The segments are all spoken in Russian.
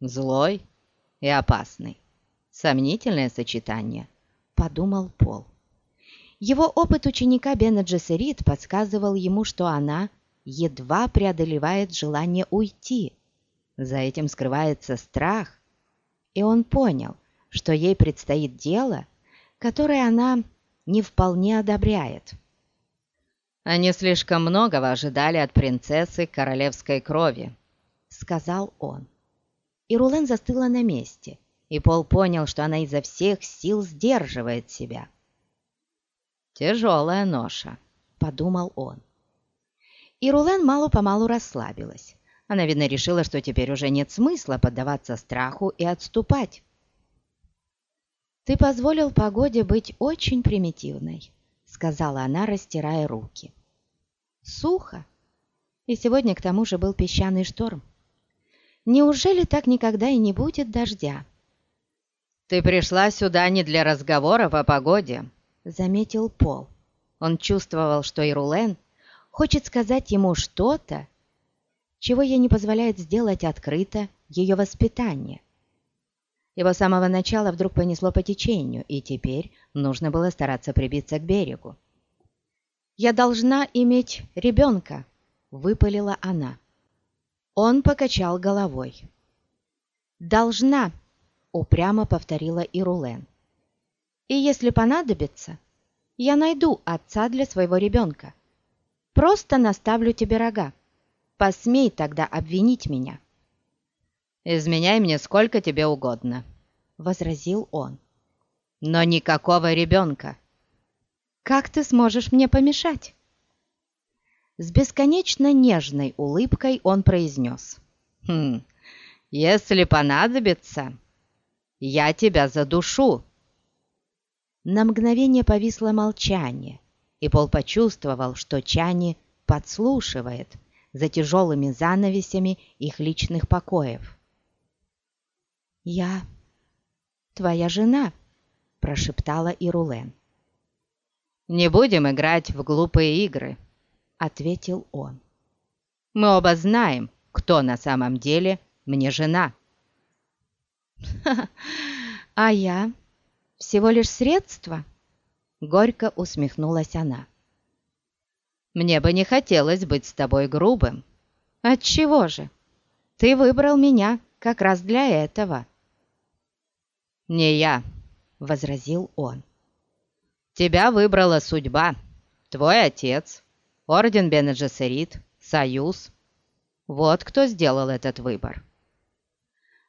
Злой и опасный. Сомнительное сочетание, подумал Пол. Его опыт ученика Бена Джессерит подсказывал ему, что она едва преодолевает желание уйти. За этим скрывается страх, и он понял, что ей предстоит дело, которое она не вполне одобряет. «Они слишком многого ожидали от принцессы королевской крови», — сказал он. И Рулен застыла на месте, и Пол понял, что она изо всех сил сдерживает себя. «Тяжелая ноша», — подумал он. И Рулен мало-помалу расслабилась. Она, видно, решила, что теперь уже нет смысла поддаваться страху и отступать. «Ты позволил погоде быть очень примитивной», — сказала она, растирая руки. «Сухо. И сегодня к тому же был песчаный шторм. Неужели так никогда и не будет дождя?» «Ты пришла сюда не для разговоров о погоде», — заметил Пол. Он чувствовал, что Ирулен хочет сказать ему что-то, чего ей не позволяет сделать открыто ее воспитание. Его с самого начала вдруг понесло по течению, и теперь нужно было стараться прибиться к берегу. «Я должна иметь ребенка», — выпалила она. Он покачал головой. «Должна», — упрямо повторила Ирулен. «И если понадобится, я найду отца для своего ребенка. Просто наставлю тебе рога. Посмей тогда обвинить меня». «Изменяй мне сколько тебе угодно», — возразил он. «Но никакого ребенка». «Как ты сможешь мне помешать?» С бесконечно нежной улыбкой он произнес. «Хм, если понадобится, я тебя задушу». На мгновение повисло молчание, и Пол почувствовал, что Чани подслушивает за тяжелыми занавесями их личных покоев. «Я твоя жена», — прошептала Ирулен. «Не будем играть в глупые игры», — ответил он. «Мы оба знаем, кто на самом деле мне жена». «А я всего лишь средство?» — горько усмехнулась она. «Мне бы не хотелось быть с тобой грубым». «Отчего же? Ты выбрал меня как раз для этого». «Не я», — возразил он. «Тебя выбрала судьба, твой отец, орден бене союз. Вот кто сделал этот выбор.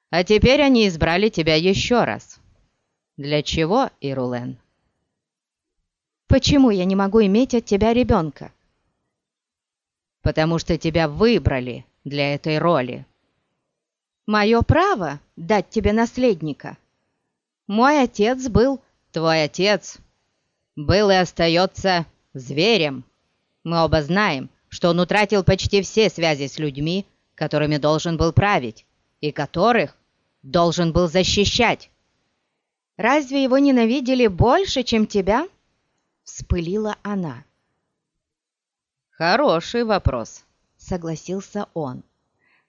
А теперь они избрали тебя еще раз. Для чего, Ирулен?» «Почему я не могу иметь от тебя ребенка?» «Потому что тебя выбрали для этой роли». «Мое право дать тебе наследника», мой отец был... Твой отец был и остается зверем. Мы оба знаем, что он утратил почти все связи с людьми, которыми должен был править, и которых должен был защищать. «Разве его ненавидели больше, чем тебя?» — вспылила она. «Хороший вопрос», — согласился он.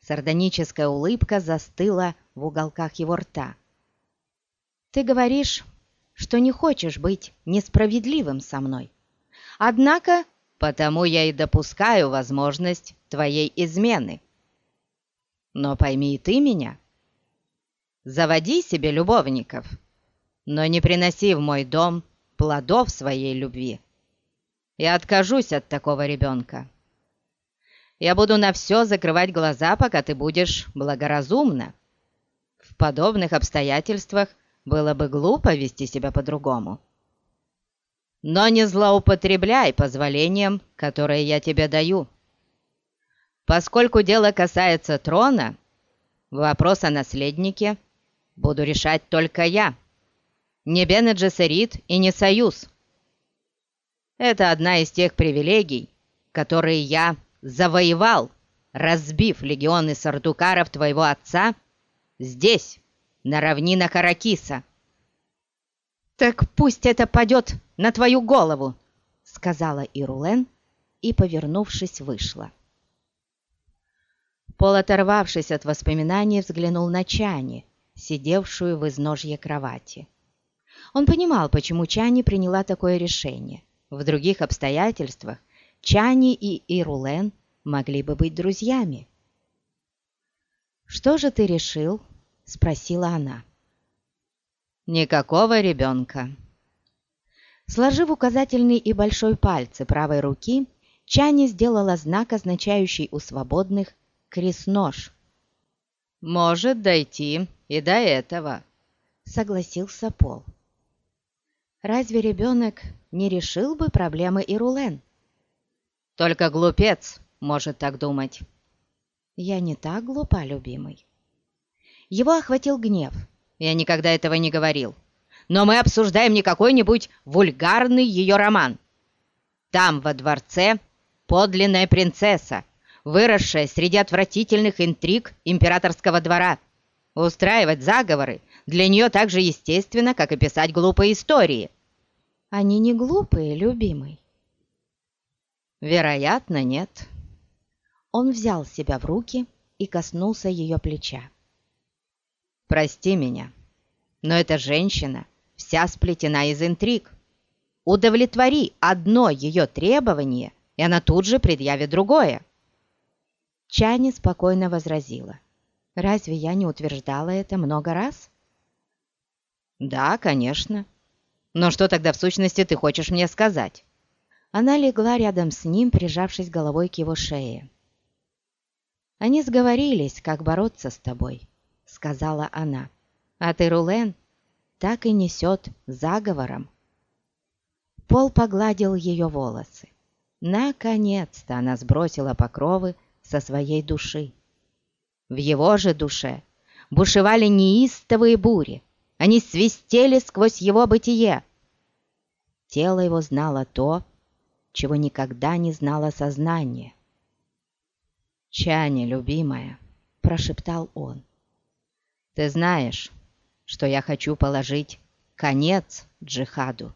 Сардоническая улыбка застыла в уголках его рта. Ты говоришь, что не хочешь быть несправедливым со мной. Однако, потому я и допускаю возможность твоей измены. Но пойми и ты меня. Заводи себе любовников, но не приноси в мой дом плодов своей любви. Я откажусь от такого ребенка. Я буду на все закрывать глаза, пока ты будешь благоразумна. В подобных обстоятельствах было бы глупо вести себя по-другому. Но не злоупотребляй позволением, которое я тебе даю. Поскольку дело касается трона, вопрос о наследнике буду решать только я. Не Бене и не Союз. Это одна из тех привилегий, которые я завоевал, разбив легионы сардукаров твоего отца здесь, на равнинах Аракиса». «Так пусть это падет на твою голову!» — сказала Ирулен и, повернувшись, вышла. Пол, оторвавшись от воспоминаний, взглянул на Чани, сидевшую в изножье кровати. Он понимал, почему Чани приняла такое решение. В других обстоятельствах Чани и Ирулен могли бы быть друзьями. «Что же ты решил?» — спросила она. «Никакого ребенка». Сложив указательный и большой пальцы правой руки, Чани сделала знак, означающий у свободных крест-нож. «Может дойти и до этого», — согласился Пол. «Разве ребенок не решил бы проблемы Ирулен?» «Только глупец может так думать». «Я не так глупа, любимый». Его охватил гнев. «Я никогда этого не говорил. Но мы обсуждаем не какой-нибудь вульгарный ее роман. Там, во дворце, подлинная принцесса, выросшая среди отвратительных интриг императорского двора. Устраивать заговоры для нее так же естественно, как и писать глупые истории». «Они не глупые, любимый». «Вероятно, нет». Он взял себя в руки и коснулся ее плеча. «Прости меня, но эта женщина вся сплетена из интриг. Удовлетвори одно ее требование, и она тут же предъявит другое». Чани спокойно возразила. «Разве я не утверждала это много раз?» «Да, конечно. Но что тогда в сущности ты хочешь мне сказать?» Она легла рядом с ним, прижавшись головой к его шее. «Они сговорились, как бороться с тобой», — сказала она. «А ты, Рулен, так и несет заговором». Пол погладил ее волосы. Наконец-то она сбросила покровы со своей души. В его же душе бушевали неистовые бури. Они свистели сквозь его бытие. Тело его знало то, чего никогда не знало сознание. «Чане, любимая», — прошептал он, — «ты знаешь, что я хочу положить конец джихаду,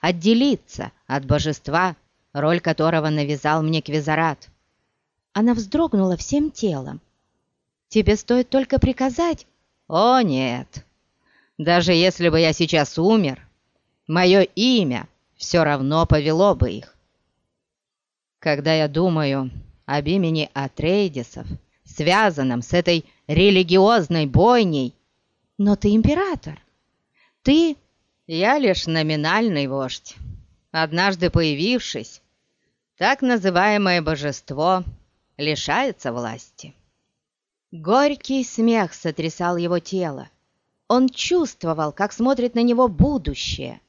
отделиться от божества, роль которого навязал мне Квизарат». Она вздрогнула всем телом. «Тебе стоит только приказать». «О, нет! Даже если бы я сейчас умер, мое имя все равно повело бы их. Когда я думаю об имени Атрейдисов, связанном с этой религиозной бойней. Но ты император. Ты... Я лишь номинальный вождь. Однажды появившись, так называемое божество лишается власти. Горький смех сотрясал его тело. Он чувствовал, как смотрит на него будущее.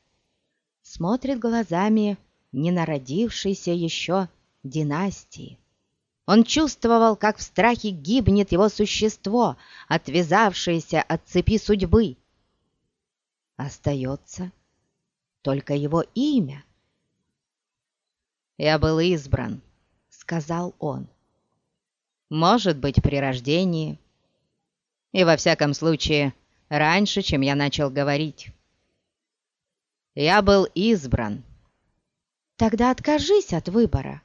Смотрит глазами ненародившейся еще династии. Он чувствовал, как в страхе гибнет его существо, отвязавшееся от цепи судьбы. Остается только его имя. «Я был избран», — сказал он. «Может быть, при рождении, и во всяком случае, раньше, чем я начал говорить. Я был избран». «Тогда откажись от выбора»,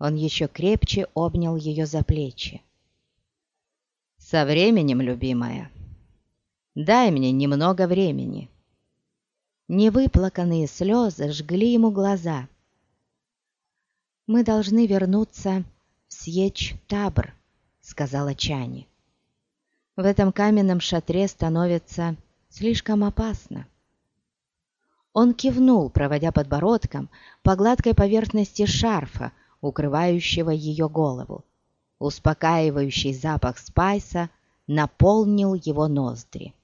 он еще крепче обнял ее за плечи. «Со временем, любимая. Дай мне немного времени». Невыплаканные слезы жгли ему глаза. «Мы должны вернуться в Сьеч-Табр», — сказала Чани. «В этом каменном шатре становится слишком опасно». Он кивнул, проводя подбородком по гладкой поверхности шарфа, укрывающего ее голову. Успокаивающий запах спайса наполнил его ноздри.